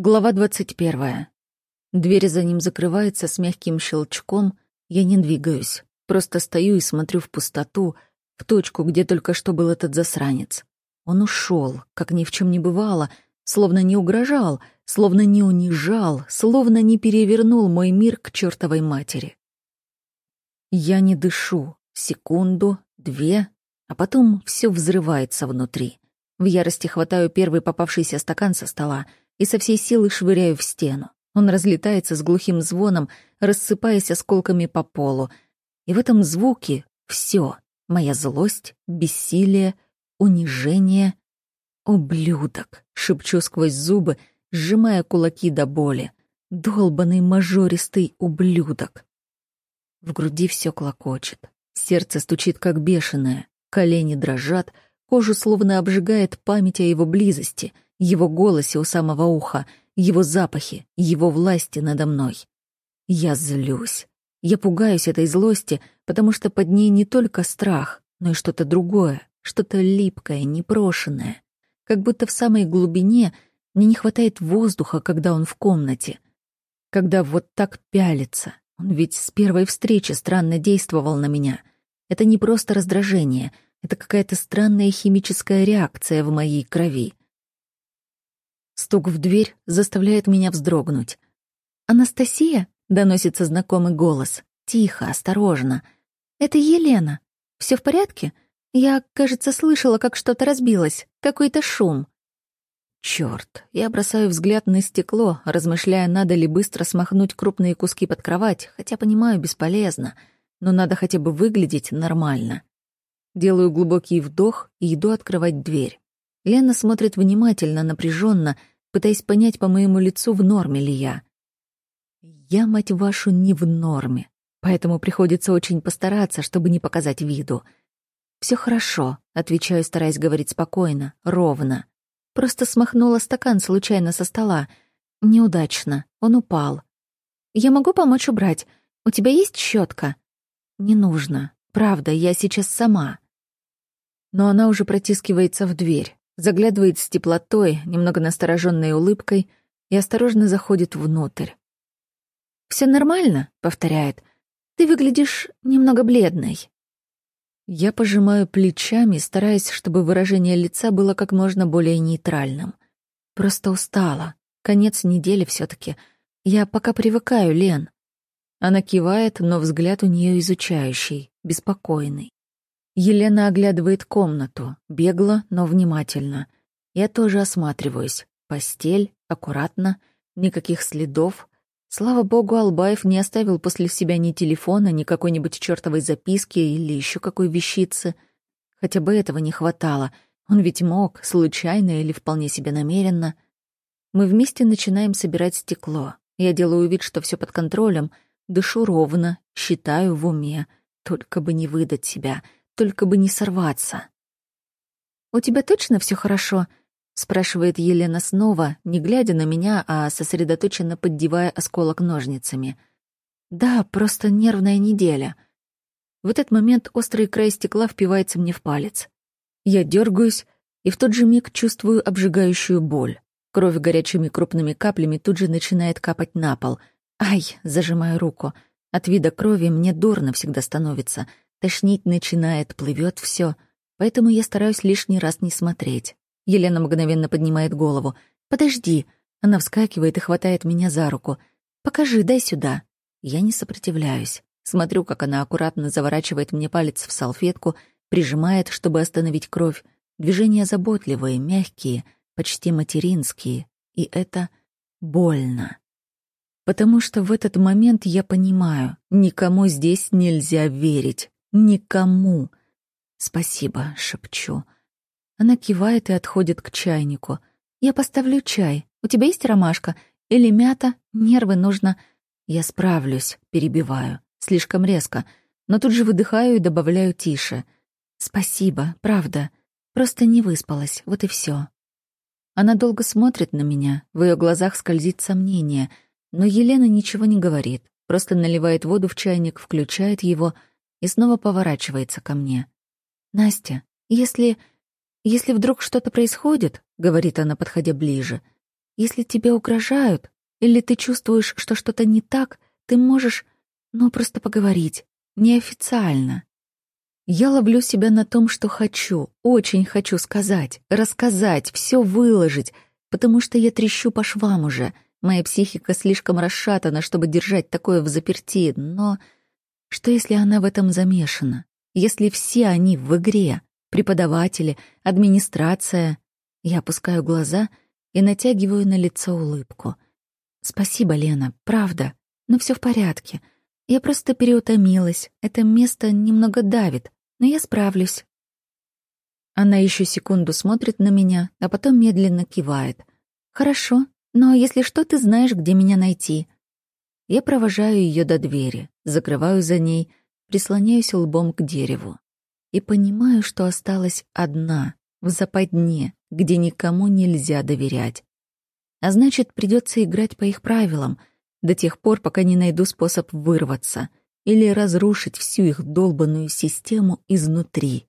Глава двадцать первая. Дверь за ним закрывается с мягким щелчком. Я не двигаюсь. Просто стою и смотрю в пустоту, в точку, где только что был этот засранец. Он ушел, как ни в чем не бывало, словно не угрожал, словно не унижал, словно не перевернул мой мир к чертовой матери. Я не дышу. Секунду, две, а потом все взрывается внутри. В ярости хватаю первый попавшийся стакан со стола — и со всей силы швыряю в стену. Он разлетается с глухим звоном, рассыпаясь осколками по полу. И в этом звуке все: Моя злость, бессилие, унижение. «Ублюдок!» — шепчу сквозь зубы, сжимая кулаки до боли. «Долбанный мажористый ублюдок!» В груди все клокочет. Сердце стучит, как бешеное. Колени дрожат, кожу словно обжигает память о его близости — его голосе у самого уха, его запахе, его власти надо мной. Я злюсь. Я пугаюсь этой злости, потому что под ней не только страх, но и что-то другое, что-то липкое, непрошенное. Как будто в самой глубине мне не хватает воздуха, когда он в комнате. Когда вот так пялится. Он ведь с первой встречи странно действовал на меня. Это не просто раздражение, это какая-то странная химическая реакция в моей крови. Стук в дверь заставляет меня вздрогнуть. «Анастасия?» — доносится знакомый голос. Тихо, осторожно. «Это Елена. Все в порядке? Я, кажется, слышала, как что-то разбилось. Какой-то шум». Черт! Я бросаю взгляд на стекло, размышляя, надо ли быстро смахнуть крупные куски под кровать, хотя понимаю, бесполезно. Но надо хотя бы выглядеть нормально. Делаю глубокий вдох и иду открывать дверь. Лена смотрит внимательно, напряженно, пытаясь понять по моему лицу, в норме ли я. Я, мать вашу, не в норме, поэтому приходится очень постараться, чтобы не показать виду. Все хорошо», — отвечаю, стараясь говорить спокойно, ровно. Просто смахнула стакан случайно со стола. Неудачно, он упал. «Я могу помочь убрать? У тебя есть щетка? «Не нужно. Правда, я сейчас сама». Но она уже протискивается в дверь заглядывает с теплотой, немного настороженной улыбкой и осторожно заходит внутрь. «Все нормально?» — повторяет. «Ты выглядишь немного бледной». Я пожимаю плечами, стараясь, чтобы выражение лица было как можно более нейтральным. Просто устала. Конец недели все таки Я пока привыкаю, Лен. Она кивает, но взгляд у нее изучающий, беспокойный. Елена оглядывает комнату, бегло, но внимательно. Я тоже осматриваюсь. Постель, аккуратно, никаких следов. Слава богу, Албаев не оставил после себя ни телефона, ни какой-нибудь чертовой записки или еще какой вещицы. Хотя бы этого не хватало. Он ведь мог, случайно или вполне себе намеренно. Мы вместе начинаем собирать стекло. Я делаю вид, что все под контролем, дышу ровно, считаю в уме. Только бы не выдать себя — только бы не сорваться. «У тебя точно все хорошо?» — спрашивает Елена снова, не глядя на меня, а сосредоточенно поддевая осколок ножницами. «Да, просто нервная неделя». В этот момент острый край стекла впивается мне в палец. Я дергаюсь и в тот же миг чувствую обжигающую боль. Кровь горячими крупными каплями тут же начинает капать на пол. «Ай!» — зажимаю руку. От вида крови мне дурно всегда становится — Тошнить начинает, плывет все, поэтому я стараюсь лишний раз не смотреть. Елена мгновенно поднимает голову. «Подожди!» Она вскакивает и хватает меня за руку. «Покажи, дай сюда!» Я не сопротивляюсь. Смотрю, как она аккуратно заворачивает мне палец в салфетку, прижимает, чтобы остановить кровь. Движения заботливые, мягкие, почти материнские. И это больно. Потому что в этот момент я понимаю, никому здесь нельзя верить. Никому. Спасибо, шепчу. Она кивает и отходит к чайнику. Я поставлю чай. У тебя есть ромашка? Или мята? Нервы нужно. Я справлюсь, перебиваю. Слишком резко. Но тут же выдыхаю и добавляю тише. Спасибо, правда. Просто не выспалась, вот и все. Она долго смотрит на меня, в ее глазах скользит сомнение, но Елена ничего не говорит, просто наливает воду в чайник, включает его — и снова поворачивается ко мне. «Настя, если... если вдруг что-то происходит, — говорит она, подходя ближе, — Если тебе угрожают, или ты чувствуешь, что что-то не так, ты можешь, ну, просто поговорить, неофициально. Я ловлю себя на том, что хочу, очень хочу сказать, рассказать, все выложить, потому что я трещу по швам уже. Моя психика слишком расшатана, чтобы держать такое в заперти, но что если она в этом замешана? Если все они в игре? Преподаватели, администрация? Я опускаю глаза и натягиваю на лицо улыбку. Спасибо, Лена, правда, но все в порядке. Я просто переутомилась. Это место немного давит но я справлюсь. Она еще секунду смотрит на меня, а потом медленно кивает. «Хорошо, но если что, ты знаешь, где меня найти». Я провожаю ее до двери, закрываю за ней, прислоняюсь лбом к дереву. И понимаю, что осталась одна, в западне, где никому нельзя доверять. А значит, придется играть по их правилам, до тех пор, пока не найду способ вырваться или разрушить всю их долбанную систему изнутри.